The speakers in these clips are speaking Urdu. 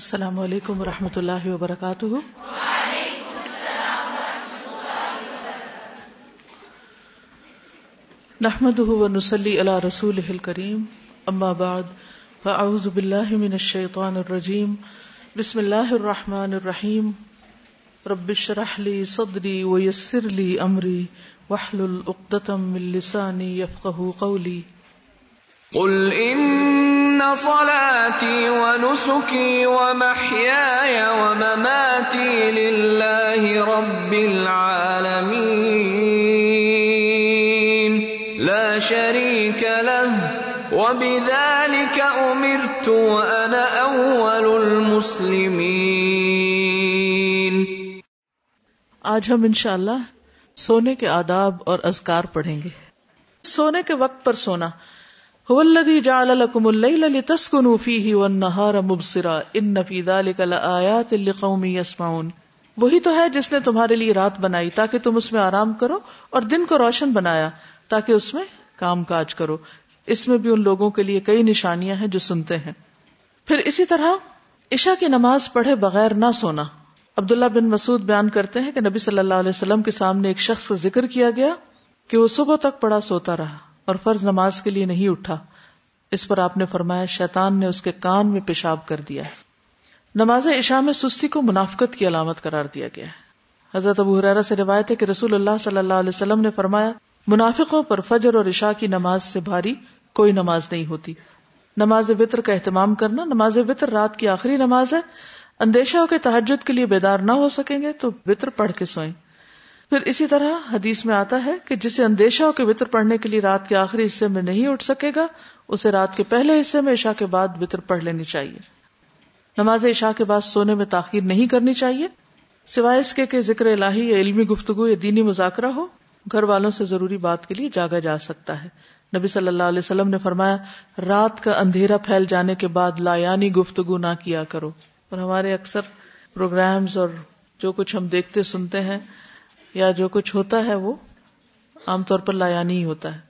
السلام علیکم و رحمۃ اللہ وبرکاتہ۔ نحمد نسلی اللہ رسول کریم اما بعد، فاعوذ باللہ من الشیطان الرجیم۔ بسم اللہ الرحمن الرحیم۔ رب اشرح لي صدری ويسر لي امری۔ واحلل عقدة من لسانی يفقهوا قولی۔ قل ان صلاتي ونسكي ومحياي ومماتي لله رب العالمين لا شريك له وبذلك امرت وانا اول المسلمين آج ہم انشاءاللہ سونے کے آداب اور اذکار پڑھیں گے۔ سونے کے وقت پر سونا۔ الذي جعل لكم الليل لتسكنوا فيه والنهار مبصرا. ان في ذلك لآيات لقوم يسمعون. وہی تو ہے جس نے تمہارے لیے رات بنائی تاکہ تم اس میں آرام کرو اور دن کو روشن بنایا تاکہ اس میں کام کاج کرو. اس میں بھی ان لوگوں کے لیے کئی نشانیاں ہیں جو سنتے ہیں. پھر اسی طرح عشاء کی نماز پڑھے بغیر نہ سونا. عبداللہ بن مسعود بیان کرتے ہیں کہ نبی صلی اللہ علیہ وسلم کے سامنے ایک شخص کا ذکر کیا گیا کہ وہ صبح تک پڑا سوتا رہا. اور فرض نماز کے لیے نہیں اٹھا۔ اس پر آپ نے فرمایا، شیطان نے اس کے کان میں پیشاب کر دیا نماز عشاء میں سستی کو منافقت کی علامت قرار دیا گیا ہے۔ حضرت ابو حرارہ سے روایت ہے کہ رسول اللہ صلی اللہ علیہ وسلم نے فرمایا، منافقوں پر فجر اور عشاء کی نماز سے بھاری کوئی نماز نہیں ہوتی۔ نماز وطر کا اہتمام کرنا، نماز وطر رات کی آخری نماز ہے۔ اندیشہ ہو کے تحجد کے لیے بیدار نہ ہو سکیں گے تو وطر پڑھ کے سوئیں۔ پھر اسی طرح حدیث میں آتا ہے کہ جسے اندیشہ ہو کے وطر پڑھنے کے لیے رات کے آخری حصے میں نہیں اٹھ سکے گا، اسے رات کے پہلے حصے میں عشاء کے بعد وطر پڑھ لینی چاہیے۔ نماز عشاء کے بعد سونے میں تاخیر نہیں کرنی چاہیے۔ سوائے اس کے کہ ذکر الہی یا علمی گفتگو یا دینی مذاکرہ ہو، گھر والوں سے ضروری بات کے لیے جاگا جا سکتا ہے۔ نبی صلی اللہ علیہ وسلم نے فرمایا، رات کا اندھیرا پھیل جانے کے بعد لایانی گفتگو نہ کیا کرو۔ اور ہمارے اکثر پروگرامز اور جو کچھ ہم دیکھتے سنتے ہیں یا جو کچھ ہوتا ہے وہ عام طور پر لایانی ہی ہوتا ہے۔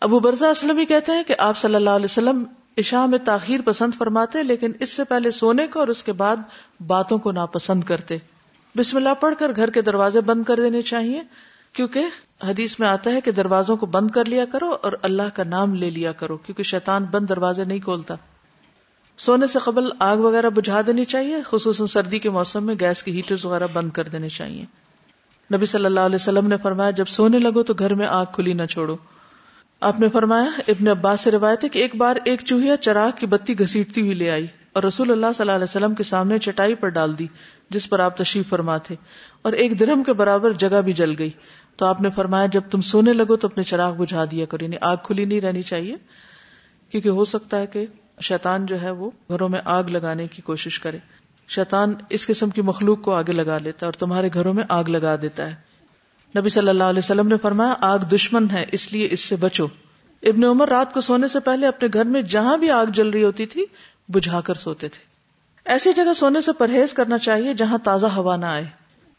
ابو برزا اسلم کہتے ہیں کہ آپ صلی اللہ علیہ وسلم عشاء میں تاخیر پسند فرماتے لیکن اس سے پہلے سونے کو اور اس کے بعد باتوں کو ناپسند کرتے۔ بسم اللہ پڑھ کر گھر کے دروازے بند کر دینے چاہیے کیونکہ حدیث میں آتا ہے کہ دروازوں کو بند کر لیا کرو اور اللہ کا نام لے لیا کرو کیونکہ شیطان بند دروازے نہیں کھولتا۔ سونے سے قبل آگ وغیرہ بجھا دینی چاہیے، خصوصاً سردی کے موسم میں گیس کے ہیٹر وغیرہ بند کر دینے چاہیے۔ نبی صلی اللہ علیہ وسلم نے فرمایا، جب سونے لگو تو گھر میں آگ کھلی نہ چھوڑو۔ آپ نے فرمایا، ابن عباس سے روایت ہے کہ ایک بار ایک چوہیا چراغ کی بتی گھسیٹتی ہوئی لے آئی اور رسول اللہ صلی اللہ علیہ وسلم کے سامنے چٹائی پر ڈال دی، جس پر آپ تشریف فرما تھے۔ اور ایک درہم کے برابر جگہ بھی جل گئی۔ تو آپ نے فرمایا، جب تم سونے لگو تو اپنے چراغ بجھا دیا کرو۔ یعنی آگ کھلی نہیں رہنی چاہیے، کیونکہ ہو سکتا ہے کہ شیطان جو ہے وہ گھروں میں آگ لگانے کی کوشش کرے۔ شیطان اس قسم کی مخلوق کو آگے لگا لیتا ہے اور تمہارے گھروں میں آگ لگا دیتا ہے۔ نبی صلی اللہ علیہ وسلم نے فرمایا، آگ دشمن ہے، اس لیے اس سے بچو۔ ابن عمر رات کو سونے سے پہلے اپنے گھر میں جہاں بھی آگ جل رہی ہوتی تھی، بجھا کر سوتے تھے۔ ایسی جگہ سونے سے پرہیز کرنا چاہیے جہاں تازہ ہوا نہ آئے۔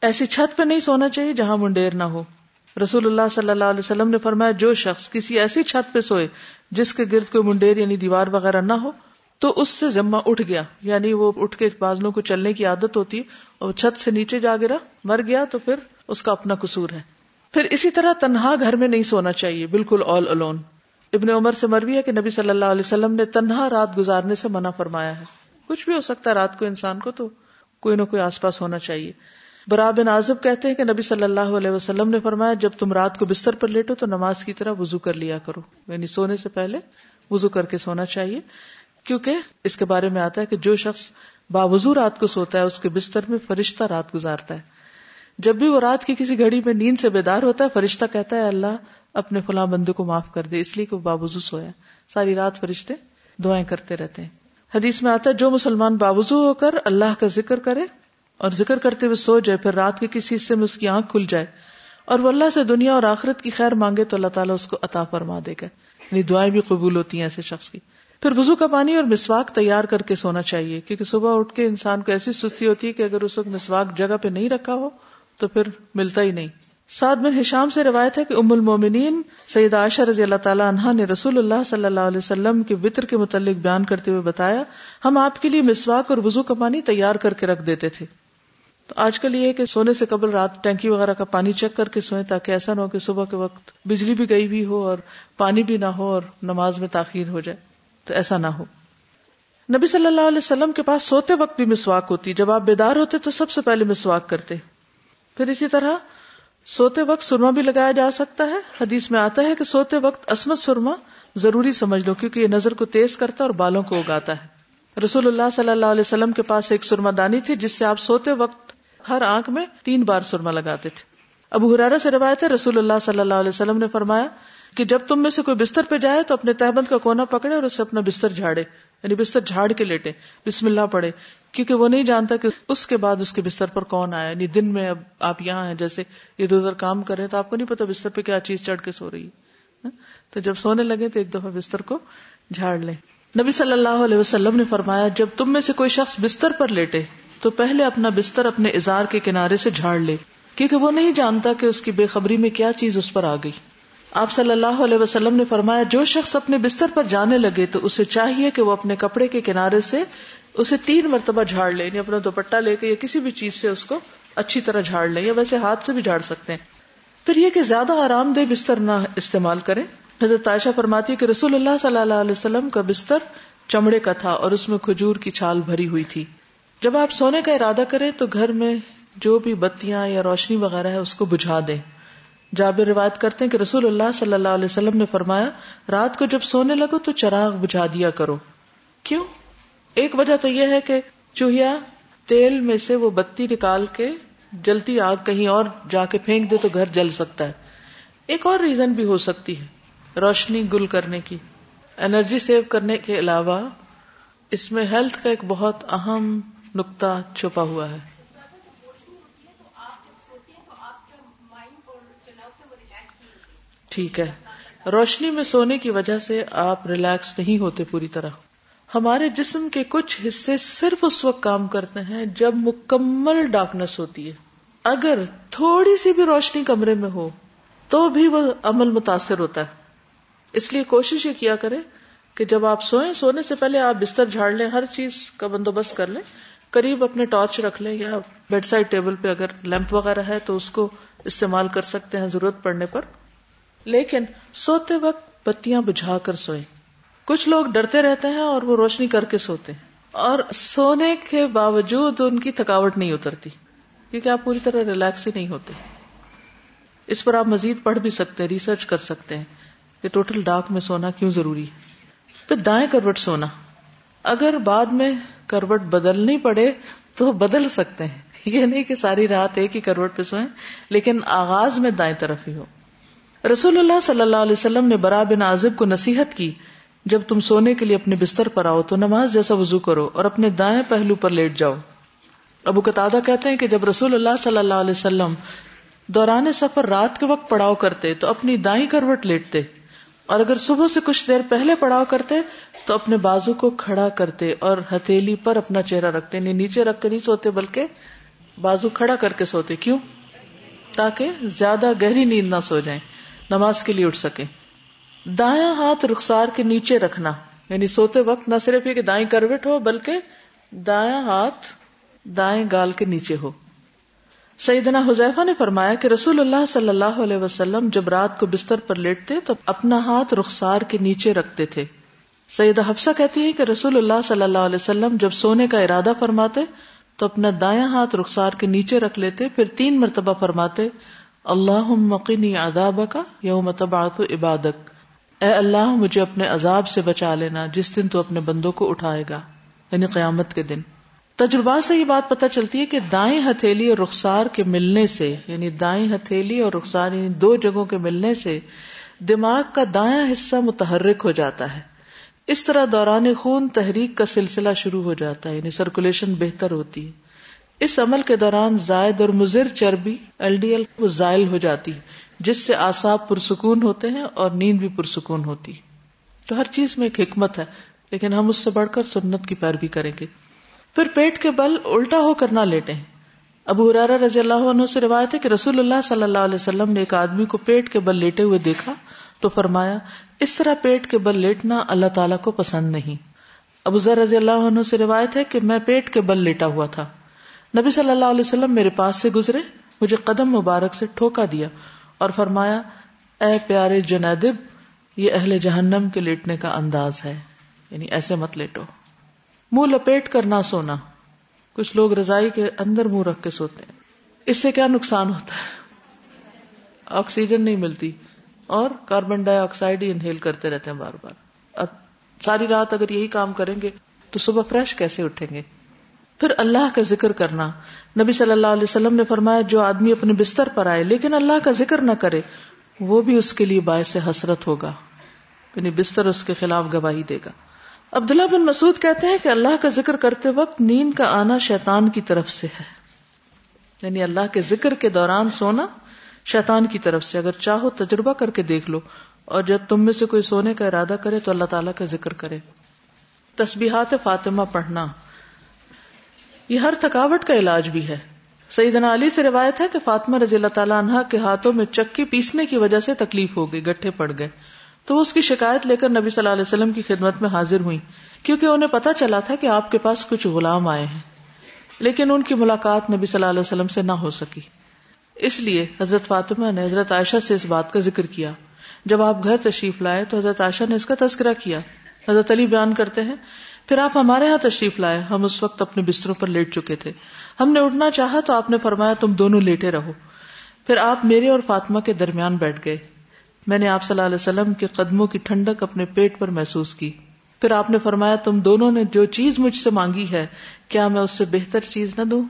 ایسی چھت پہ نہیں سونا چاہیے جہاں منڈیر نہ ہو۔ رسول اللہ صلی اللہ علیہ وسلم نے فرمایا، جو شخص کسی ایسی چھت پہ سوئے جس کے گرد کوئی منڈیر یعنی دیوار وغیرہ نہ ہو تو اس سے ذمہ اٹھ گیا۔ یعنی وہ اٹھ کے بازلوں کو چلنے کی عادت ہوتی اور چھت سے نیچے جا گرا، مر گیا تو پھر اس کا اپنا قصور ہے۔ پھر اسی طرح تنہا گھر میں نہیں سونا چاہیے، بالکل آل الون ابن عمر سے مروی ہے کہ نبی صلی اللہ علیہ وسلم نے تنہا رات گزارنے سے منع فرمایا ہے۔ کچھ بھی ہو سکتا ہے رات کو انسان کو تو کوئی نہ کوئی آس پاس ہونا چاہیے۔ برا بن آزب کہتے ہیں کہ نبی صلی اللہ علیہ وسلم نے فرمایا، جب تم رات کو بستر پر لیٹو تو نماز کی طرح وضو کر لیا کرو۔ یعنی سونے سے پہلے وضو کر کے سونا چاہیے۔ کیونکہ اس کے بارے میں آتا ہے کہ جو شخص باوضو رات کو سوتا ہے، اس کے بستر میں فرشتہ رات گزارتا ہے۔ جب بھی وہ رات کی کسی گھڑی میں نیند سے بیدار ہوتا ہے، فرشتہ کہتا ہے، اللہ اپنے فلاں بندے کو معاف کر دے، اس لیے کہ وہ باوضو سویا۔ ساری رات فرشتے دعائیں کرتے رہتے ہیں۔ حدیث میں آتا ہے، جو مسلمان باوضو ہو کر اللہ کا ذکر کرے اور ذکر کرتے ہوئے سو جائے، پھر رات کے کسی حصے میں اس کی آنکھ کھل جائے اور وہ اللہ سے دنیا اور آخرت کی خیر مانگے تو اللہ تعالیٰ اس کو عطا فرما دے گا۔ یعنی دعائیں بھی قبول ہوتی ہیں ایسے شخص کی۔ پھر وضو کا پانی اور مسواک تیار کر کے سونا چاہیے، کیونکہ صبح اٹھ کے انسان کو ایسی سستی ہوتی ہے کہ اگر اس وقت مسواک جگہ پہ نہیں رکھا ہو تو پھر ملتا ہی نہیں۔ سعد بن ہشام سے روایت ہے کہ ام المومنین سید عائشہ رضی اللہ تعالیٰ عنہ نے رسول اللہ صلی اللہ علیہ وسلم کے وطر کے متعلق بیان کرتے ہوئے بتایا، ہم آپ کے لیے مسواک اور وضو کا پانی تیار کر کے رکھ دیتے تھے۔ تو آج کل یہ کہ سونے سے قبل رات ٹینکی وغیرہ کا پانی چیک کر کے سوئیں تاکہ ایسا نہ ہو کہ صبح کے وقت بجلی بھی گئی بھی ہو اور پانی بھی نہ ہو اور نماز میں تاخیر ہو جائے۔ تو ایسا نہ ہو۔ نبی صلی اللہ علیہ وسلم کے پاس سوتے وقت بھی مسواک ہوتی۔ جب آپ بیدار ہوتے تو سب سے پہلے مسواک کرتے۔ پھر اسی طرح سوتے وقت سرما بھی لگایا جا سکتا ہے۔ حدیث میں آتا ہے کہ سوتے وقت عصمت سرما ضروری سمجھ لو کیونکہ یہ نظر کو تیز کرتا اور بالوں کو اگاتا ہے۔ رسول اللہ صلی اللہ علیہ وسلم کے پاس ایک سرما دانی تھی جس سے آپ سوتے وقت ہر آنکھ میں تین بار سرما لگاتے تھے۔ ابو حرارا سے روایت ہے رسول اللہ صلی اللہ علیہ وسلم نے فرمایا کہ جب تم میں سے کوئی بستر پہ جائے تو اپنے تہبند کا کونا پکڑے اور اسے اپنا بستر جھاڑے یعنی بستر جھاڑ کے لیٹے، بسم اللہ پڑھے، کیونکہ وہ نہیں جانتا کہ اس کے بعد اس کے بستر پر کون آیا یعنی دن میں اب آپ یہاں ہیں، جیسے ادھر ادھر کام کر رہے تو آپ کو نہیں پتا بستر پہ کیا چیز چڑھ کے سو رہی ہے تو جب سونے لگے تو ایک دفعہ بستر کو جھاڑ لیں۔ نبی صلی اللہ علیہ وسلم نے فرمایا، جب تم میں سے کوئی شخص بستر پر لیٹے، تو پہلے اپنا بستر اپنے اظہار کے کنارے سے جھاڑ لے، کیونکہ وہ نہیں جانتا کہ اس کی بے خبری میں کیا چیز اس پر آ گئی۔ آپ صلی اللہ علیہ وسلم نے فرمایا، جو شخص اپنے بستر پر جانے لگے تو اسے چاہیے کہ وہ اپنے کپڑے کے کنارے سے اسے تین مرتبہ جھاڑ لے یعنی اپنا دوپٹہ لے کے یا کسی بھی چیز سے اس کو اچھی طرح جھاڑ لے، یا ویسے ہاتھ سے بھی جھاڑ سکتے ہیں۔ پھر یہ کہ زیادہ آرام دہ بستر نہ استعمال کریں۔ حضرت عائشہ فرماتی کہ رسول اللہ صلی اللہ علیہ وسلم کا بستر چمڑے کا تھا اور اس میں کھجور کی چھال بھری ہوئی تھی۔ جب آپ سونے کا ارادہ کریں تو گھر میں جو بھی بتیاں یا روشنی وغیرہ ہے اس کو بجھا دیں۔ جابر روایت کرتے ہیں کہ رسول اللہ صلی اللہ علیہ وسلم نے فرمایا، رات کو جب سونے لگو تو چراغ بجھا دیا کرو۔ کیوں؟ ایک وجہ تو یہ ہے کہ چوہیا تیل میں سے وہ بتی نکال کے جلتی آگ کہیں اور جا کے پھینک دے تو گھر جل سکتا ہے۔ ایک اور ریزن بھی ہو سکتی ہے، روشنی گل کرنے کی۔ انرجی سیو کرنے کے علاوہ اس میں ہیلتھ کا ایک بہت اہم نقطہ چھپا ہوا ہے۔ ٹھیک ہے۔ روشنی میں سونے کی وجہ سے آپ ریلیکس نہیں ہوتے پوری طرح۔ ہمارے جسم کے کچھ حصے صرف اس وقت کام کرتے ہیں جب مکمل ڈارکنیس ہوتی ہے۔ اگر تھوڑی سی بھی روشنی کمرے میں ہو تو بھی وہ عمل متاثر ہوتا ہے۔ اس لیے کوشش یہ کیا کرے کہ جب آپ سوئیں، سونے سے پہلے آپ بستر جھاڑ لیں، ہر چیز کا بندوبست کر لیں۔ قریب اپنے ٹارچ رکھ لیں یا بیڈ سائڈ ٹیبل پہ اگر لیمپ وغیرہ ہے تو اس کو استعمال کر سکتے ہیں ضرورت پڑنے پر۔ لیکن سوتے وقت بتیاں بجھا کر سوئے کچھ لوگ ڈرتے رہتے ہیں اور وہ روشنی کر کے سوتے ہیں۔ اور سونے کے باوجود ان کی تھکاوٹ نہیں اترتی۔ کیونکہ آپ پوری طرح ریلیکس ہی نہیں ہوتے۔ اس پر آپ مزید پڑھ بھی سکتے ہیں، ریسرچ کر سکتے ہیں کہ ٹوٹل ڈارک میں سونا کیوں ضروری ہے۔ پھر دائیں کروٹ سونا۔ اگر بعد میں کروٹ بدلنی پڑے تو بدل سکتے ہیں۔ یہ نہیں کہ ساری رات ایک ہی کروٹ پہ سوئیں، لیکن آغاز میں دائیں طرف ہی ہو۔ رسول اللہ صلی اللہ علیہ وسلم نے برا بن عازب کو نصیحت کی، جب تم سونے کے لیے اپنے بستر پر آؤ تو نماز جیسا وضو کرو اور اپنے دائیں پہلو پر لیٹ جاؤ۔ ابو قطع کہتے ہیں کہ جب رسول اللہ صلی اللہ علیہ وسلم دوران سفر رات کے وقت پڑاؤ کرتے تو اپنی دائیں کروٹ لیٹتے، اور اگر صبح سے کچھ دیر پہلے پڑاؤ کرتے تو اپنے بازو کو کھڑا کرتے اور ہتھیلی پر اپنا چہرہ رکھتے نہیں یعنی نیچے رکھ کے نہیں سوتے بلکہ بازو کھڑا کر کے سوتے۔ کیوں؟ تاکہ زیادہ گہری نیند نہ سو جائیں۔ نماز کے لیے اٹھ سکے۔ دایاں ہاتھ رخسار کے نیچے رکھنا۔ یعنی سوتے وقت نہ صرف یہ کہ دائیں کروٹ ہو، بلکہ دایاں ہاتھ، دائیں گال کے نیچے ہو۔ سیدنا حذیفہ نے فرمایا کہ رسول اللہ صلی اللہ علیہ وسلم جب رات کو بستر پر لیٹتے تو اپنا ہاتھ رخسار کے نیچے رکھتے تھے۔ سیدہ حفصہ کہتی ہے کہ رسول اللہ صلی اللہ علیہ وسلم جب سونے کا ارادہ فرماتے تو اپنا دایاں ہاتھ رخسار کے نیچے رکھ لیتے، پھر تین مرتبہ فرماتے اللہ مقینی اداب کا یوم تبعث عبادک۔ اے اللہ، مجھے اپنے عذاب سے بچا لینا جس دن تو اپنے بندوں کو اٹھائے گا یعنی قیامت کے دن۔ تجربات سے یہ بات پتہ چلتی ہے کہ دائیں ہتھیلی اور رخسار کے ملنے سے یعنی دائیں ہتھیلی اور رخسار یعنی دو جگہوں کے ملنے سے، دماغ کا دایاں حصہ متحرک ہو جاتا ہے۔ اس طرح دوران خون تحریک کا سلسلہ شروع ہو جاتا ہے یعنی سرکولیشن بہتر ہوتی ہے۔ اس عمل کے دوران زائد اور مضر چربی ایل ڈی ایل وہ زائل ہو جاتی جس سے آساب پرسکون ہوتے ہیں اور نیند بھی پرسکون ہوتی تو ہر چیز میں ایک حکمت ہے، لیکن ہم اس سے بڑھ کر سنت کی پیروی کریں گے۔ پھر پیٹ کے بل الٹا ہو کر نہ لیٹے ابو حرارہ رضی اللہ عنہ سے روایت ہے کہ رسول اللہ صلی اللہ علیہ وسلم نے ایک آدمی کو پیٹ کے بل لیٹے ہوئے دیکھا تو فرمایا، اس طرح پیٹ کے بل لیٹنا اللہ تعالیٰ کو پسند نہیں۔ ابو ذر رضی اللہ عنہ سے روایت ہے کہ میں پیٹ کے بل لیٹا ہوا تھا۔ نبی صلی اللہ علیہ وسلم میرے پاس سے گزرے، مجھے قدم مبارک سے ٹھوکا دیا اور فرمایا، اے پیارے جنیدب، یہ اہل جہنم کے لیٹنے کا انداز ہے۔ یعنی ایسے مت لیٹو۔ منہ لپیٹ کر نہ سونا۔ کچھ لوگ رضائی کے اندر منہ رکھ کے سوتے ہیں۔ اس سے کیا نقصان ہوتا ہے؟ آکسیجن نہیں ملتی اور کاربن ڈائی آکسائڈ ہی انہیل کرتے رہتے ہیں بار بار۔ اب ساری رات اگر یہی کام کریں گے تو صبح فریش کیسے اٹھیں گے؟ پھر اللہ کا ذکر کرنا۔ نبی صلی اللہ علیہ وسلم نے فرمایا، جو آدمی اپنے بستر پر آئے، لیکن اللہ کا ذکر نہ کرے، وہ بھی اس کے لیے باعث حسرت ہوگا۔ یعنی بستر اس کے خلاف گواہی دے گا۔ عبداللہ بن مسعود کہتے ہیں کہ اللہ کا ذکر کرتے وقت نیند کا آنا شیطان کی طرف سے ہے۔ یعنی اللہ کے ذکر کے دوران سونا شیطان کی طرف سے۔ اگر چاہو تجربہ کر کے دیکھ لو۔ اور جب تم میں سے کوئی سونے کا ارادہ کرے تو اللہ تعالیٰ کا ذکر کرے۔ تسبیحات فاطمہ پڑھنا۔ یہ ہر تھکاوٹ کا علاج بھی ہے۔ سیدنا علی سے روایت ہے کہ فاطمہ رضی اللہ تعالیٰ عنہ کے ہاتھوں میں چکی پیسنے کی وجہ سے تکلیف ہو گئی، گٹھے پڑ گئے۔ تو وہ اس کی شکایت لے کر نبی صلی اللہ علیہ وسلم کی خدمت میں حاضر ہوئی کیونکہ انہیں پتا چلا تھا کہ آپ کے پاس کچھ غلام آئے ہیں۔ لیکن ان کی ملاقات نبی صلی اللہ علیہ وسلم سے نہ ہو سکی۔ اس لیے حضرت فاطمہ نے حضرت عائشہ سے اس بات کا ذکر کیا۔ جب آپ گھر تشریف لائے تو حضرت عائشہ نے اس کا تذکرہ کیا۔ حضرت علی بیان کرتے ہیں پھر آپ ہمارے یہاں تشریف لائے۔ ہم اس وقت اپنے بستروں پر لیٹ چکے تھے۔ ہم نے اٹھنا چاہا تو آپ نے فرمایا تم دونوں لیٹے رہو۔ پھر آپ میرے اور فاطمہ کے درمیان بیٹھ گئے۔ میں نے آپ صلی اللہ علیہ وسلم کے قدموں کی ٹھنڈک اپنے پیٹ پر محسوس کی۔ پھر آپ نے فرمایا تم دونوں نے جو چیز مجھ سے مانگی ہے، کیا میں اس سے بہتر چیز نہ دوں؟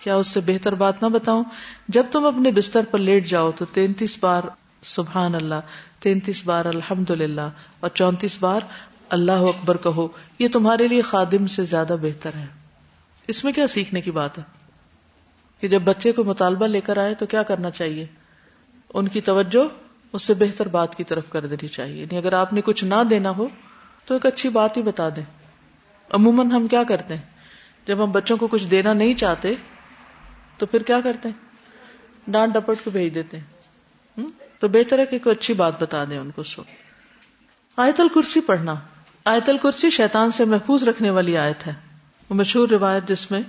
کیا اس سے بہتر بات نہ بتاؤں؟ جب تم اپنے بستر پر لیٹ جاؤ تو تینتیس بار سبحان اللہ، تینتیس بار الحمد للہ اور چونتیس بار اللہ اکبر کہو، یہ تمہارے لیے خادم سے زیادہ بہتر ہے۔ اس میں کیا سیکھنے کی بات ہے؟ کہ جب بچے کو مطالبہ لے کر آئے تو کیا کرنا چاہیے؟ ان کی توجہ اس سے بہتر بات کی طرف کر دینی چاہیے۔ یعنی اگر آپ نے کچھ نہ دینا ہو تو ایک اچھی بات ہی بتا دیں۔ عموماً ہم کیا کرتے ہیں؟ جب ہم بچوں کو کچھ دینا نہیں چاہتے تو پھر کیا کرتے ہیں؟ ڈانٹ ڈپٹ کو بھیج دیتے ہیں۔ تو بہتر ہے کہ کوئی اچھی بات بتا دیں ان کو سو آیت الکرسی پڑھنا۔ آیت الکرسی شیطان سے محفوظ رکھنے والی آیت ہے۔ وہ مشہور روایت جس میں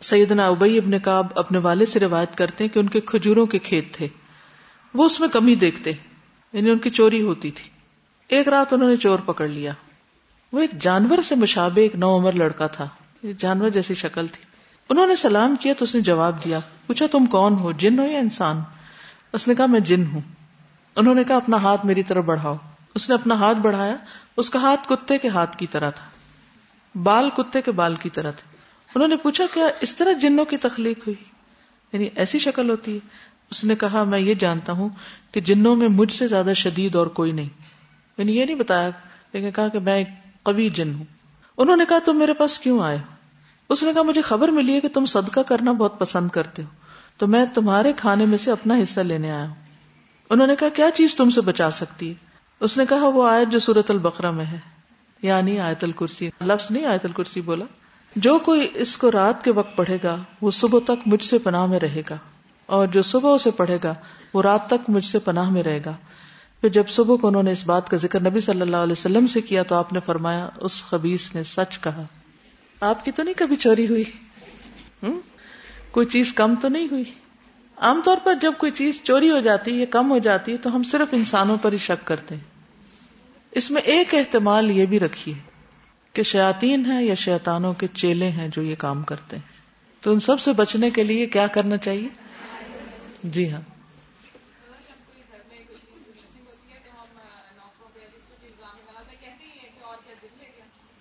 سیدنا ابئی ابن کاب اپنے والد سے روایت کرتے ہیں کہ ان کے کھجوروں کے کھیت تھے۔ وہ اس میں کمی دیکھتے یعنی ان کی چوری ہوتی تھی۔ ایک رات انہوں نے چور پکڑ لیا۔ وہ ایک جانور سے مشابے ایک نو عمر لڑکا تھا۔ جانور جیسی شکل تھی۔ انہوں نے سلام کیا تو اس نے جواب دیا، پوچھا، تم کون ہو، جن ہو یا انسان؟ اس نے کہا، میں جن ہوں۔ انہوں نے کہا، اپنا ہاتھ میری طرف بڑھاؤ۔ اس نے اپنا ہاتھ بڑھایا، اس کا ہاتھ کتے کے ہاتھ کی طرح تھا۔ بال کتے کے بال کی طرح تھے۔ انہوں نے پوچھا، کیا اس طرح جنوں کی تخلیق ہوئی؟ یعنی ایسی شکل ہوتی ہے۔ اس نے کہا، میں یہ جانتا ہوں کہ جنوں میں مجھ سے زیادہ شدید اور کوئی نہیں۔ یعنی یہ نہیں بتایا، لیکن کہا کہ میں ایک قوی جن ہوں۔ انہوں نے کہا، تم میرے پاس کیوں آئے ہو؟ اس نے کہا، مجھے خبر ملی ہے کہ تم صدقہ کرنا بہت پسند کرتے ہو۔ تو میں تمہارے کھانے میں سے اپنا حصہ لینے آیا ہوں۔ انہوں نے کہا، کیا چیز تم سے بچا سکتی ہے؟ اس نے کہا وہ آیت جو سورت البقرہ میں ہے یعنی آیت الکرسی۔ لفظ نہیں، آیت الکرسی بولا۔ جو کوئی اس کو رات کے وقت پڑھے گا، وہ صبح تک مجھ سے پناہ میں رہے گا۔ اور جو صبح اسے پڑھے گا، وہ رات تک مجھ سے پناہ میں رہے گا۔ پھر جب صبح کو انہوں نے اس بات کا ذکر نبی صلی اللہ علیہ وسلم سے کیا، تو آپ نے فرمایا، اس خبیص نے سچ کہا۔ آپ کی تو نہیں کبھی چوری ہوئی؟ کوئی چیز کم تو نہیں ہوئی؟ عام طور پر جب کوئی چیز چوری ہو جاتی ہے کم ہو جاتی ہے تو ہم صرف انسانوں پر ہی شک کرتے ہیں۔ اس میں ایک احتمال یہ بھی رکھیے کہ شیاتین ہیں یا شیطانوں کے چیلے ہیں جو یہ کام کرتے ہیں۔ تو ان سب سے بچنے کے لیے کیا کرنا چاہیے؟ جی ہاں۔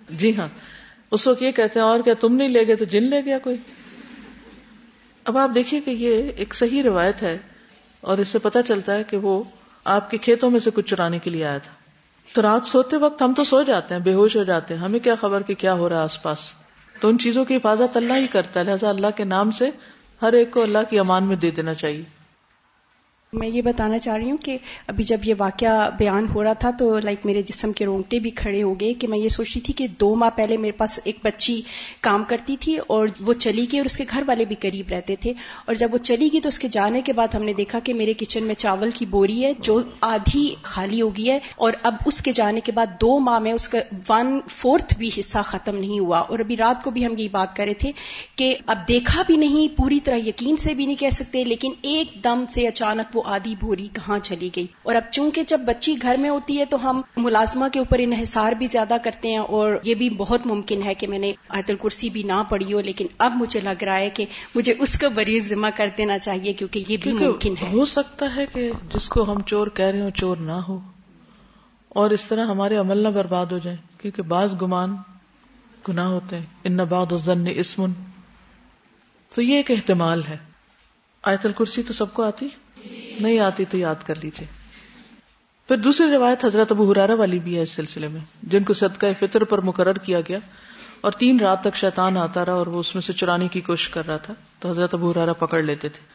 جی ہاں۔ اس وقت یہ کہتے ہیں، اور کیا تم نہیں لے گئے تو جن لے گیا کوئی؟ اب آپ دیکھیے کہ یہ ایک صحیح روایت ہے اور اس سے پتا چلتا ہے کہ وہ آپ کے کھیتوں میں سے کچھ چرانے کے لیے آیا تھا۔ تو رات سوتے وقت ہم تو سو جاتے ہیں، بے ہوش ہو جاتے ہیں۔ ہمیں کیا خبر کہ کیا ہو رہا ہے آس پاس؟ تو ان چیزوں کی حفاظت اللہ ہی کرتا ہے، لہٰذا اللہ کے نام سے ہر ایک کو اللہ کی امان میں دے دینا چاہیے۔ میں یہ بتانا چاہ رہی ہوں کہ ابھی جب یہ واقعہ بیان ہو رہا تھا تو لائک میرے جسم کے رونگٹے بھی کھڑے ہو گئے کہ میں یہ سوچ رہی تھی کہ دو ماہ پہلے میرے پاس ایک بچی کام کرتی تھی اور وہ چلی گئی اور اس کے گھر والے بھی قریب رہتے تھے اور جب وہ چلی گئی تو اس کے جانے کے بعد ہم نے دیکھا کہ میرے کچن میں چاول کی بوری ہے جو آدھی خالی ہو گئی ہے اور اب اس کے جانے کے بعد دو ماہ میں اس کا ون فورتھ بھی حصہ ختم نہیں ہوا اور ابھی رات کو بھی ہم یہی بات کر رہے تھے کہ اب دیکھا بھی نہیں، پوری طرح یقین سے بھی نہیں کہہ سکتے، لیکن ایک دم سے اچانک وہ آدھی بوری کہاں چلی گئی۔ اور اب چونکہ جب بچی گھر میں ہوتی ہے تو ہم ملازمہ کے اوپر انحصار بھی زیادہ کرتے ہیں اور یہ بھی بہت ممکن ہے کہ میں نے آیت الکرسی بھی نہ پڑھی ہو لیکن اب مجھے لگ رہا ہے کہ مجھے اس کا بریز ذمہ کر دینا چاہیے کیونکہ یہ بھی ممکن ہے۔ ہو سکتا ہے کہ جس کو ہم چور کہہ رہے ہو چور نہ ہو اور اس طرح ہمارے عمل نہ برباد ہو جائیں کیونکہ بعض گمان گناہ ہوتے ہیں۔ ان بعد ازن اسمن۔ تو یہ ایک احتمال ہے۔ آیت الکرسی تو سب کو آتی؟ نہیں آتی تو یاد کر لیجیے پھر دوسری روایت حضرت ابو حرارہ والی بھی ہے اس سلسلے میں، جن کو صدقہ فطر پر مقرر کیا گیا اور تین رات تک شیطان آتا رہا اور وہ اس میں سے چرانے کی کوشش کر رہا تھا، تو حضرت ابو حرارہ پکڑ لیتے تھے۔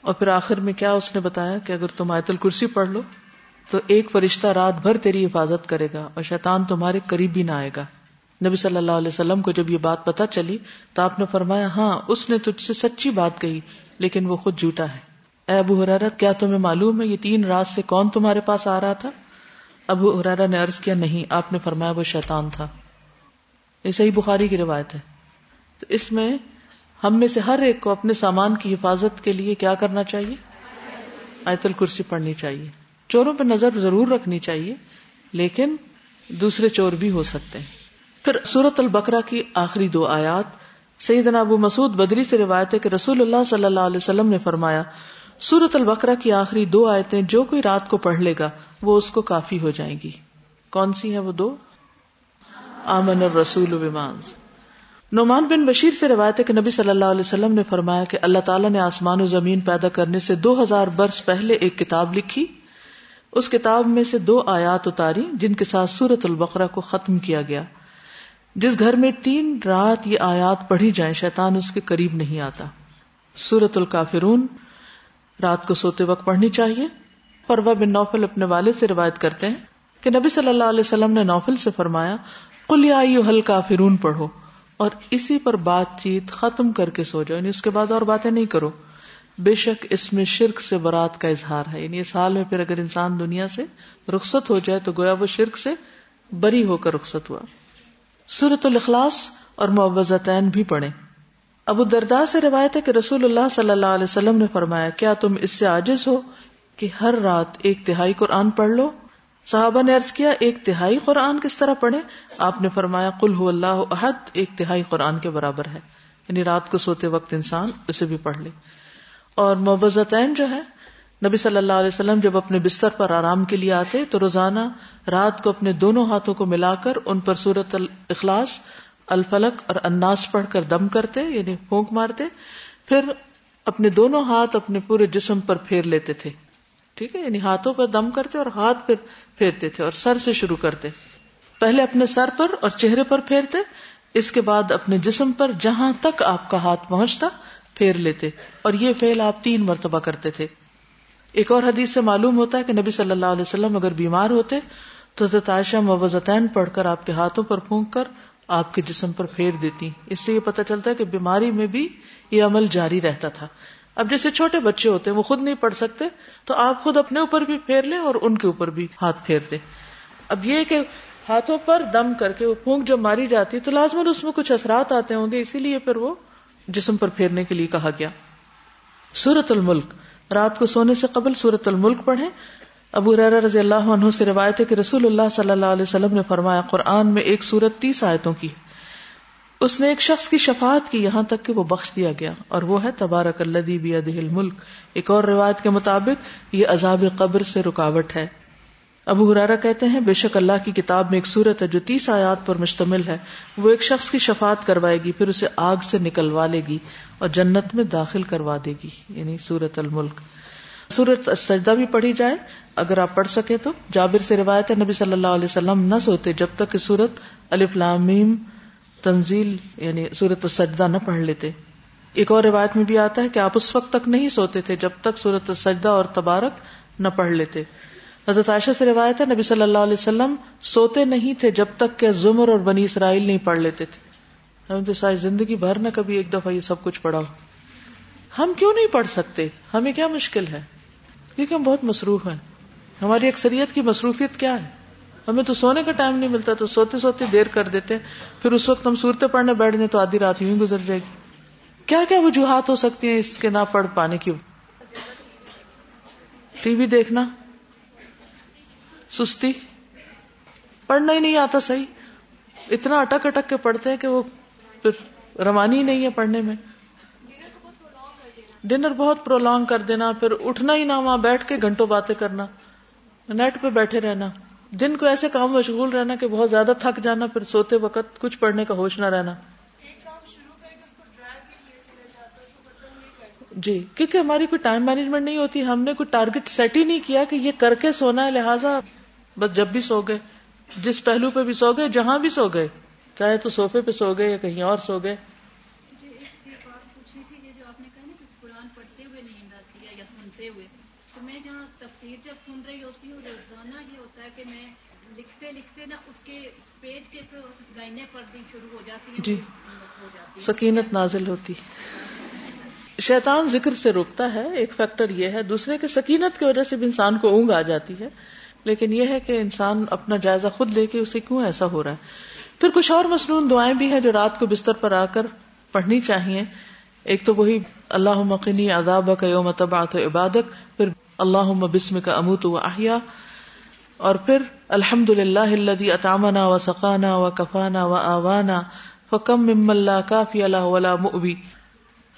اور پھر آخر میں کیا اس نے بتایا کہ اگر تم آیت الکرسی پڑھ لو تو ایک فرشتہ رات بھر تیری حفاظت کرے گا اور شیطان تمہارے قریب بھی نہ آئے گا۔ نبی صلی اللہ علیہ وسلم کو جب یہ بات پتا چلی تو آپ نے فرمایا ہاں اس نے تجھ سے سچی بات کہی، لیکن وہ خود جھوٹا ہے۔ اے ابو حرارت کیا تمہیں معلوم ہے یہ تین رات سے کون تمہارے پاس آ رہا تھا؟ ابو حرارا نے عرض کیا، نہیں، آپ نے فرمایا وہ شیطان تھا۔ یہ صحیح بخاری کی روایت ہے۔ تو اس میں ہم میں سے ہر ایک کو اپنے سامان کی حفاظت کے لیے کیا کرنا چاہیے؟ آیت الکرسی پڑھنی چاہیے۔ چوروں پہ نظر ضرور رکھنی چاہیے، لیکن دوسرے چور بھی ہو سکتے ہیں۔ پھر سورت البقرہ کی آخری دو آیات، سیدنا ابو مسعود بدری سے روایت ہے کہ رسول اللہ صلی اللہ علیہ وسلم نے فرمایا سورت البقرہ کی آخری دو آیتیں جو کوئی رات کو پڑھ لے گا، وہ اس کو کافی ہو جائیں گی۔ کون سی ہے وہ دو؟ آمن الرسول نعمان بن بشیر سے روایت ہے کہ نبی صلی اللہ علیہ وسلم نے فرمایا کہ اللہ تعالیٰ نے آسمان و زمین پیدا کرنے سے دو ہزار برس پہلے ایک کتاب لکھی۔ اس کتاب میں سے دو آیات اتاری، جن کے ساتھ سورت البقرہ کو ختم کیا گیا۔ جس گھر میں تین رات یہ آیات پڑھی جائیں، شیطان اس کے قریب نہیں آتا۔ سورت الکافرون رات کو سوتے وقت پڑھنی چاہیے پروا بن نوفل اپنے والد سے روایت کرتے ہیں کہ نبی صلی اللہ علیہ وسلم نے نوفل سے فرمایا کلیا حل کافرون پڑھو اور اسی پر بات چیت ختم کر کے سو جاؤ یعنی اس کے بعد اور باتیں نہیں کرو۔ بے شک اس میں شرک سے برات کا اظہار ہے۔ یعنی سال میں پھر اگر انسان دنیا سے رخصت ہو جائے تو گویا وہ شرک سے بری ہو کر رخصت ہوا۔ سورت الاخلاص اور معوضتین بھی پڑھیں۔ ابو دردا سے روایت ہے کہ رسول اللہ صلی اللہ علیہ وسلم نے فرمایا، کیا تم اس سے عاجز ہو کہ ہر رات ایک تہائی قرآن پڑھ لو؟ صحابہ نے عرض کیا، ایک تہائی قرآن کس طرح پڑھے آپ نے فرمایا کل ہو اللہ عہد ایک تہائی قرآن کے برابر ہے۔ یعنی رات کو سوتے وقت انسان اسے بھی پڑھ لے۔ اور محبتین جو ہے نبی صلی اللہ علیہ وسلم جب اپنے بستر پر آرام کے لیے آتے تو روزانہ رات کو اپنے دونوں ہاتھوں کو ملا کر ان پر سورت الاخلاص الفلک اور اناس پڑھ کر دم کرتے یعنی پھونک مارتے، پھر اپنے دونوں ہاتھ اپنے پورے جسم پر پھیر لیتے تھے۔ ٹھیک ہے؟ یعنی ہاتھوں پر دم کرتے اور ہاتھ پھر پھیرتے تھے اور سر سے شروع کرتے۔ پہلے اپنے سر پر اور چہرے پر پھیرتے، اس کے بعد اپنے جسم پر جہاں تک آپ کا ہاتھ پہنچتا، پھیر لیتے۔ اور یہ فعل آپ تین مرتبہ کرتے تھے۔ ایک اور حدیث سے معلوم ہوتا ہے کہ نبی صلی اللہ علیہ وسلم اگر بیمار ہوتے تو حضرت عائشہ موزتین پڑھ کر آپ کے ہاتھوں پر پھونک کر آپ کے جسم پر پھیر دیتی اس سے یہ پتا چلتا ہے کہ بیماری میں بھی یہ عمل جاری رہتا تھا۔ اب جیسے چھوٹے بچے ہوتے ہیں، وہ خود نہیں پڑھ سکتے، تو آپ خود اپنے اوپر بھی پھیر لیں اور ان کے اوپر بھی ہاتھ پھیر دیں۔ اب یہ کہ ہاتھوں پر دم کر کے وہ پھونک جب ماری جاتی تو لازمن اس میں کچھ اثرات آتے ہوں گے۔ اسی لیے پھر وہ جسم پر پھیرنے کے لیے کہا گیا۔ سورت الملک۔ رات کو سونے سے قبل سورت الملک پڑھیں۔ ابو رضی اللہ عنہ سے روایت ہے کہ رسول اللہ صلی اللہ علیہ وسلم نے فرمایا، قرآن میں ایک سورت تیس آیتوں کی۔ اس نے ایک شخص کی شفاعت کی، یہاں تک کہ وہ بخش دیا گیا۔ اور وہ ہے، تبارک الدی الملک۔ ایک اور روایت کے مطابق، یہ عذاب قبر سے رکاوٹ ہے۔ ابو حرارا کہتے ہیں، بے شک اللہ کی کتاب میں ایک سورت ہے جو تیس آیات پر مشتمل ہے۔ وہ ایک شخص کی شفاعت کروائے گی، پھر اسے آگ سے نکلوا لے گی اور جنت میں داخل کروا دے گی یعنی سورت الملک۔ سورت سجدہ بھی پڑھی جائے، اگر آپ پڑھ سکے تو۔ جابر سے روایت ہے، نبی صلی اللہ علیہ وسلم نہ سوتے جب تک کہ الف لامیم تنزیل یعنی سورت سجدہ نہ پڑھ لیتے۔ ایک اور روایت میں بھی آتا ہے کہ آپ اس وقت تک نہیں سوتے تھے جب تک صورت سجدہ اور تبارک نہ پڑھ لیتے۔ حضرت عائشہ سے روایت ہے، نبی صلی اللہ علیہ وسلم سوتے نہیں تھے جب تک کہ زمر اور بنی اسرائیل نہیں پڑھ لیتے تھے۔ ہم تو ساری زندگی بھر نہ کبھی ایک دفعہ یہ سب کچھ پڑھا ہم کیوں نہیں پڑھ سکتے؟ ہمیں کیا مشکل ہے؟ کیونکہ ہم بہت مصروف ہیں۔ ہماری اکثریت کی مصروفیت کیا ہے؟ ہمیں تو سونے کا ٹائم نہیں ملتا تو سوتے سوتے دیر کر دیتے ہیں۔ پھر اس وقت ہم صورتیں پڑھنے بیٹھ جائیں تو آدھی رات یوں گزر جائے گی۔ کیا کیا وجوہات ہو سکتی ہیں اس کے نہ پڑھ پانے کی؟ ٹی وی دیکھنا، سستی، پڑھنا ہی نہیں آتا صحیح۔ اتنا اٹک اٹک کے پڑھتے ہیں کہ وہ پھر روانی ہی نہیں ہے پڑھنے میں۔ ڈنر بہت پرولونگ کر دینا، پھر اٹھنا ہی نہ، وہاں بیٹھ کے گھنٹوں باتیں کرنا، نیٹ پہ بیٹھے رہنا۔ دن کو ایسے کام مشغول رہنا کہ بہت زیادہ تھک جانا، پھر سوتے وقت کچھ پڑھنے کا ہوش نہ رہنا۔ جی کیونکہ ہماری کوئی ٹائم مینجمنٹ نہیں ہوتی، ہم نے کوئی ٹارگیٹ سیٹ ہی نہیں کیا کہ یہ کر کے سونا ہے، لہٰذا بس جب بھی سو گئے، جس پہلو پہ بھی سو گئے، جہاں بھی سو گئے، چاہے تو سوفے پہ سو گئے یا کہیں اور سو گئے۔ جی۔ سکینت نازل ہوتی۔ شیطان ذکر سے روکتا ہے ایک فیکٹر یہ ہے۔ دوسرے کے سکینت کی وجہ سے بھی انسان کو اونگ آ جاتی ہے۔ لیکن یہ ہے کہ انسان اپنا جائزہ خود لے کے اسے کیوں ایسا ہو رہا ہے؟ پھر کچھ اور مصنون دعائیں بھی ہیں جو رات کو بستر پر آ کر پڑھنی چاہیے۔ ایک تو وہی اللہ مقنی اداب کا یوم تبعت عبادک پھر اللہ بسم کا اموت و احیا۔ اور پھر الحمد للہ الذي اطعمنا و سقانا و کفانا و آوانا، فکم مم اللہ کافی اللہ ولا مؤبی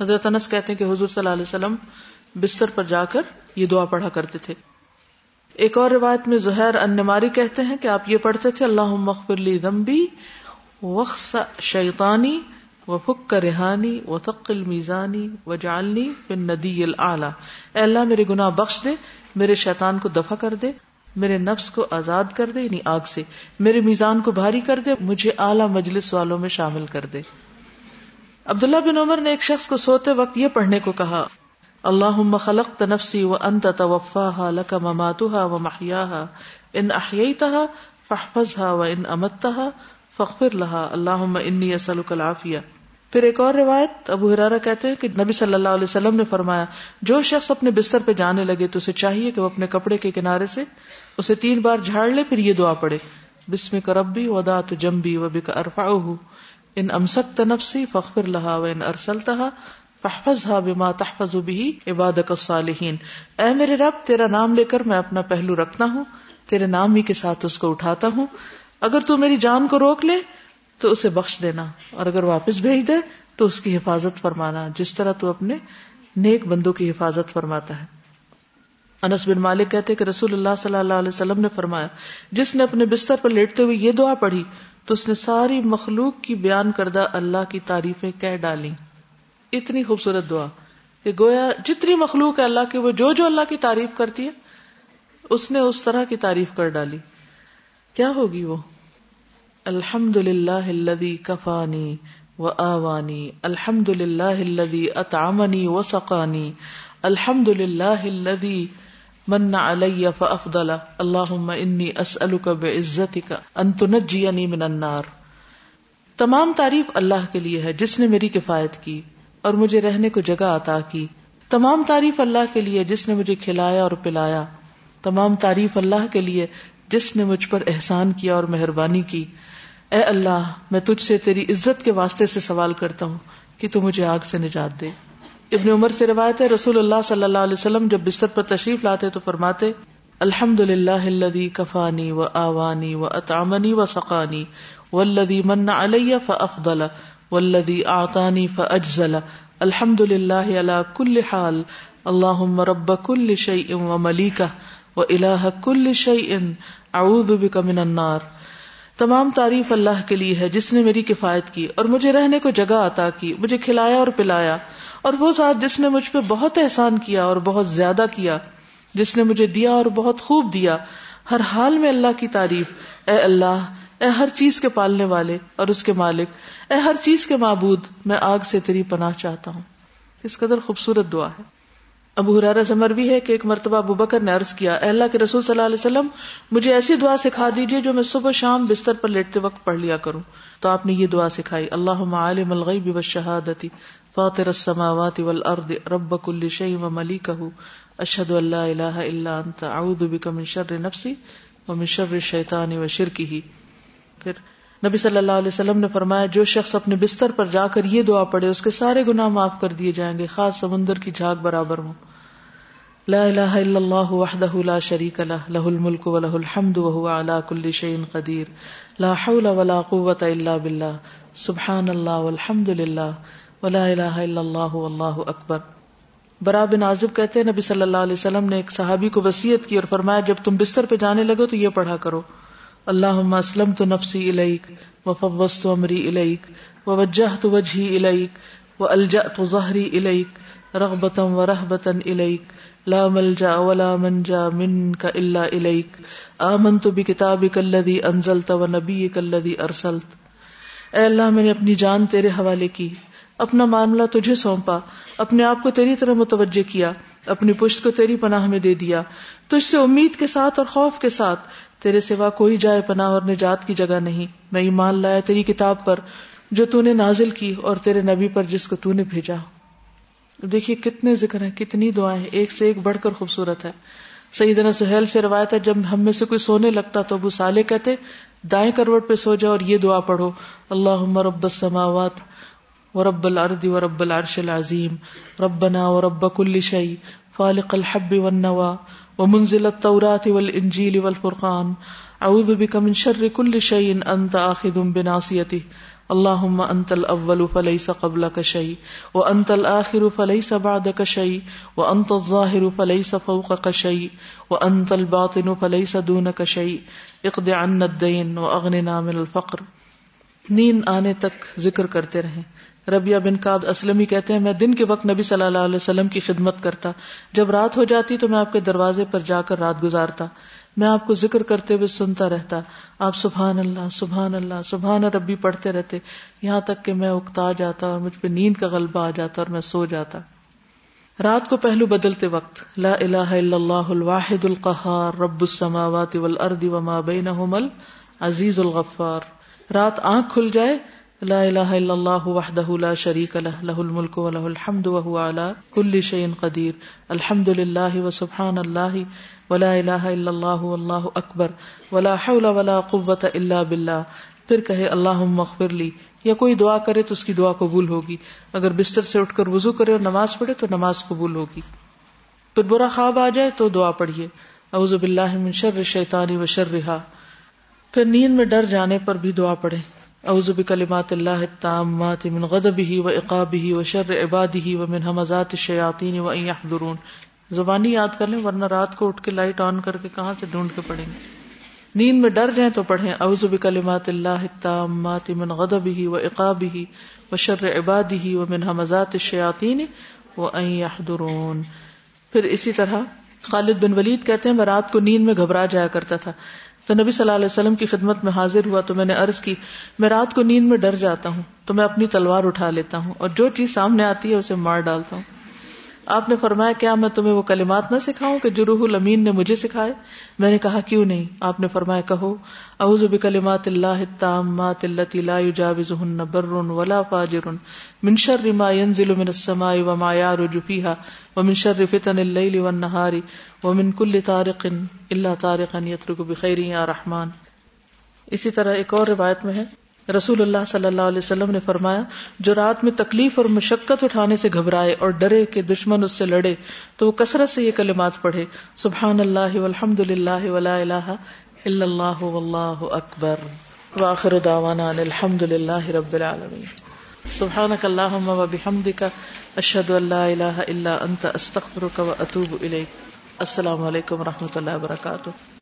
حضرت انس کہتے ہیں کہ حضور صلی اللہ علیہ وسلم بستر پر جا کر یہ دعا پڑھا کرتے تھے۔ ایک اور روایت میں زہر انماری کہتے ہیں کہ آپ یہ پڑھتے تھے اللہ مغفر لی ذنبی وخص شیطانی و فک ریحانی و ثقل میزانی و جالنی بن ندی العلی اے اللہ، میرے گناہ بخش دے، میرے شیطان کو دفع کر دے، میرے نفس کو آزاد کر دے یعنی آگ سے۔ میرے میزان کو بھاری کر دے، مجھے اعلی مجلس والوں میں شامل کر دے۔ عبداللہ بن عمر نے ایک شخص کو سوتے وقت یہ پڑھنے کو کہا اللہ خلق تنفسی و انت توفا لک مماتها و محیاها ان احییتها فاحفظها و ان امتها فاغفر لها اللهم انی اسألک العافیہ۔ پھر ایک اور روایت، ابو ہرارا کہتے ہیں کہ نبی صلی اللہ علیہ وسلم نے فرمایا، جو شخص اپنے بستر پہ جانے لگے تو اسے چاہیے کہ وہ اپنے کپڑے کے کنارے سے اسے تین بار جھاڑ لے، پھر یہ دعا پڑے بسم کربی ودا تو جمبی و بک ارفا ان امسک تنفسی فخر لہا و ان ارسلتہا فحفظ بما تحفظ بھی عبادک الصالحین۔ اے میرے رب، تیرا نام لے کر میں اپنا پہلو رکھتا ہوں، تیرے نام ہی کے ساتھ اس کو اٹھاتا ہوں۔ اگر تو میری جان کو روک لے تو اسے بخش دینا۔ اور اگر واپس بھیج دے تو اس کی حفاظت فرمانا۔ جس طرح تو اپنے نیک بندوں کی حفاظت فرماتا ہے۔ انس بن مالک کہتے کہ رسول اللہ صلی اللہ علیہ وسلم نے فرمایا، جس نے اپنے بستر پر لیٹتے ہوئے یہ دعا پڑھی تو اس نے ساری مخلوق کی بیان کردہ اللہ کی تعریفیں کہہ ڈالی۔ اتنی خوبصورت دعا کہ گویا جتنی مخلوق ہے اللہ کے وہ جو جو اللہ کی تعریف کرتی ہے، اس نے اس طرح کی تعریف کر ڈالی۔ کیا ہوگی وہ؟ الحمد للہ الذي کفانی و آوانی الحمد للہ اطعمني وسقاني الحمد للہ الذي من علی فافضل اللهم انی اسألك بعزتك ان تنجيني من النار۔ تمام تعریف اللہ کے لیے ہے، جس نے میری کفایت کی اور مجھے رہنے کو جگہ عطا کی۔ تمام تعریف اللہ کے لیے، جس نے مجھے کھلایا اور پلایا۔ تمام تعریف اللہ کے لیے جس نے مجھ پر احسان کیا اور مہربانی کی، اے اللہ، میں تجھ سے تیری عزت کے واسطے سے سوال کرتا ہوں کہ تو مجھے آگ سے نجات دے۔ ابن عمر سے روایت ہے، رسول اللہ صلی اللہ علیہ وسلم جب بستر پر تشریف لاتے تو فرماتے الحمد للہ کفانی و آوانی و اطامنی و سقانی ولدی من علیہ فافضل، والذی اعطانی فاجزل۔ الحمد للہ علی کل حال، اللہم رب کل شیء و ملیکہ، و الہ کل شیء۔ اعوذ بک من النار۔ تمام تعریف اللہ کے لیے ہے، جس نے میری کفایت کی اور مجھے رہنے کو جگہ عطا کی، مجھے کھلایا اور پلایا۔ اور وہ ذات جس نے مجھ پہ بہت احسان کیا اور بہت زیادہ کیا، جس نے مجھے دیا اور بہت خوب دیا۔ ہر حال میں اللہ کی تعریف، اے اللہ، اے ہر چیز کے پالنے والے اور اس کے مالک، اے ہر چیز کے معبود، میں آگ سے تیری پناہ چاہتا ہوں۔ اس قدر خوبصورت دعا ہے۔ ابو حرارا سے مروی ہے کہ ایک مرتبہ ابو بکر نے عرض کیا، اے اللہ کے رسول صلی اللہ علیہ وسلم، مجھے ایسی دعا سکھا دیجیے جو میں صبح شام بستر پر لیٹتے وقت پڑھ لیا کروں۔ تو آپ نے یہ دعا سکھائی اللہ عالم الغیب والشہادتی، فاطر السماوات والارض، رب کل شیء و ملیکہ، اشہد ان لا الہ الا انت، اعوذ بک من شر نفسی ومن شر الشیطان وشرکہ پھر نبی صلی اللہ علیہ وسلم نے فرمایا، جو شخص اپنے بستر پر جا کر یہ دعا پڑے اس کے سارے گناہ معاف کر دیے جائیں گے، خاص سمندر کی جھاگ برابر ہوں۔ لا الہ الا اللہ وحدہ لا شریک لہ لہ الملک و لہ الحمد وهو على كل شيء قدیر۔ لا حول ولا قوة الا باللہ۔ سبحان اللہ والحمد للہ۔ ولا الہ الا اللہ واللہ اکبر۔ برا بن عازب کہتے ہیں، نبی صلی اللہ علیہ وسلم نے ایک صحابی کو وسیعت کی اور فرمایا، جب تم بستر پہ جانے لگو تو یہ پڑھا کرو۔ اللہ اسلم تو نفسی الیک و فوس تو امری الیک و وجہ تو وجہ الیک و الجا تو ظہری الیک رغبتم و رحبتن الیک لا ملجا ولا منجا من کا اللہ الیک آمن تو بھی کتاب کلدی انزلت و نبی کلدی ارسلت اے اللہ میں نے اپنی جان تیرے حوالے کی اپنا معاملہ تجھے سونپا اپنے آپ کو تیری طرح متوجہ کیا اپنی پشت کو تیری پناہ میں دے دیا تجھ سے امید کے ساتھ اور خوف کے ساتھ تیرے سوا کوئی جائے پناہ اور نجات کی جگہ نہیں۔ میں ایمان لایا تیری کتاب پر، جو تو نے نازل کی اور تیرے نبی پر جس کو تو نے بھیجا۔ دیکھیے کتنے ذکر ہیں، کتنی دعائیں ایک سے ایک بڑھ کر خوبصورت ہے۔ سیدنا سہیل سے روایت ہے، جب ہم میں سے کوئی سونے لگتا تو ابو سالے کہتے، دائیں کروٹ پہ سو جاؤ اور یہ دعا پڑھو اللہ رب السماوات و رب الارض و رب العرش العظیم، ربنا و رب کل شعی فالق الحب والنوا ومنزل التوراة والانجیل والفرقان. اعوذ بك من شر كل شيء انت اخذ بناصيته اللهم انت الاول فليس قبلك شيء وانت الاخر فليس بعدك شيء وانت الظاهر فليس فوقك شيء وانت الباطن فليس دونك شيء اقض عنا الدين واغننا من الفقر. نیند آنے تک ذکر کرتے رہیں. ربیہ بن کاب اسلم کہتے ہیں، میں دن کے وقت نبی صلی اللہ علیہ وسلم کی خدمت کرتا۔ جب رات ہو جاتی تو میں آپ کے دروازے پر جا کر رات گزارتا۔ میں آپ کو ذکر کرتے ہوئے سنتا رہتا۔ آپ سبحان اللہ سبحان اللہ، سبحان ربی پڑھتے رہتے۔ یہاں تک کہ میں اکتا جاتا اور مجھ پہ نیند کا غلبہ آ جاتا اور میں سو جاتا۔ رات کو پہلو بدلتے وقت، لا الہ الا اللہ الواحد القہار، رب السماوات والارض وما بینہم العزیز الغفار۔ رات آنکھ کھل جائے لا الہ الا اللہ وحدہ لا شریک لہ لہ الملک و لہ الحمد و هو علی کل قدیر. الحمد للہ و سبحان اللہ ولا الہ الا اللہ واللہ اکبر. ولا حول ولا قوة الا باللہ. پھر کہے اللہم مغفر لی. یا کوئی دعا کرے تو اس کی دعا قبول ہوگی. اگر بستر سے اٹھ کر وضو کرے اور نماز پڑھے تو نماز قبول ہوگی. پھر برا خواب آ جائے تو دعا پڑھیے. اعوذ باللہ من شر الشیطان و شرها. پھر نیند میں ڈر جانے پر بھی دعا پڑھے اعوذ بکلمات اللہ التامات من غضبه و عقابه و شر عباده و من همزات الشیاطین و ان يحضرون زبانی یاد کر لیں ورنہ رات کو اٹھ کے لائٹ آن کر کے کہاں سے ڈھونڈ کے پڑھیں۔ گے نیند میں ڈر جائیں تو پڑھیں۔ اعوذ بکلمات اللہ التامات من غضبه و عقابه و شر عباده و من همزات الشیاطین و ان يحضرون پھر اسی طرح خالد بن ولید کہتے ہیں، میں رات کو نیند میں گھبرا جایا کرتا تھا۔ تو نبی صلی اللہ علیہ وسلم کی خدمت میں حاضر ہوا تو میں نے عرض کی، میں رات کو نیند میں ڈر جاتا ہوں، تو میں اپنی تلوار اٹھا لیتا ہوں اور جو چیز سامنے آتی ہے اسے مار ڈالتا ہوں۔ آپ نے فرمایا، کیا میں تمہیں وہ کلمات نہ سکھاؤں کہ جو روح المین نے مجھے سکھائے؟ میں نے کہا، کیوں نہیں؟ آپ نے فرمایا، کہو. اعوذ بکلمات اللہ التامات التي لا يجاوزهن بر ولا فاجر من شر ما ينزل من السماء وما يعرج فيها ومن شر فتن الليل والنهار ومن كل طارق الا طارقا يترك بخير يا رحمان. اسی طرح ایک اور روایت میں ہے رسول اللہ صلی اللہ علیہ وسلم نے فرمایا، جو رات میں تکلیف اور مشقت اٹھانے سے گھبرائے اور ڈرے کہ دشمن اس سے لڑے، تو وہ کثرت سے یہ کلمات پڑھے، سبحان اللہ والحمد للہ ولا الہ الا اللہ واللہ اکبر۔ واخر دعوانا ان الحمد للہ رب العالمین۔ سبحانک اللہم و بحمدک، اشہد ان لا الہ الا انت، استغفرک و اتوب الیک۔ السلام علیکم و رحمۃ اللہ وبرکاتہ۔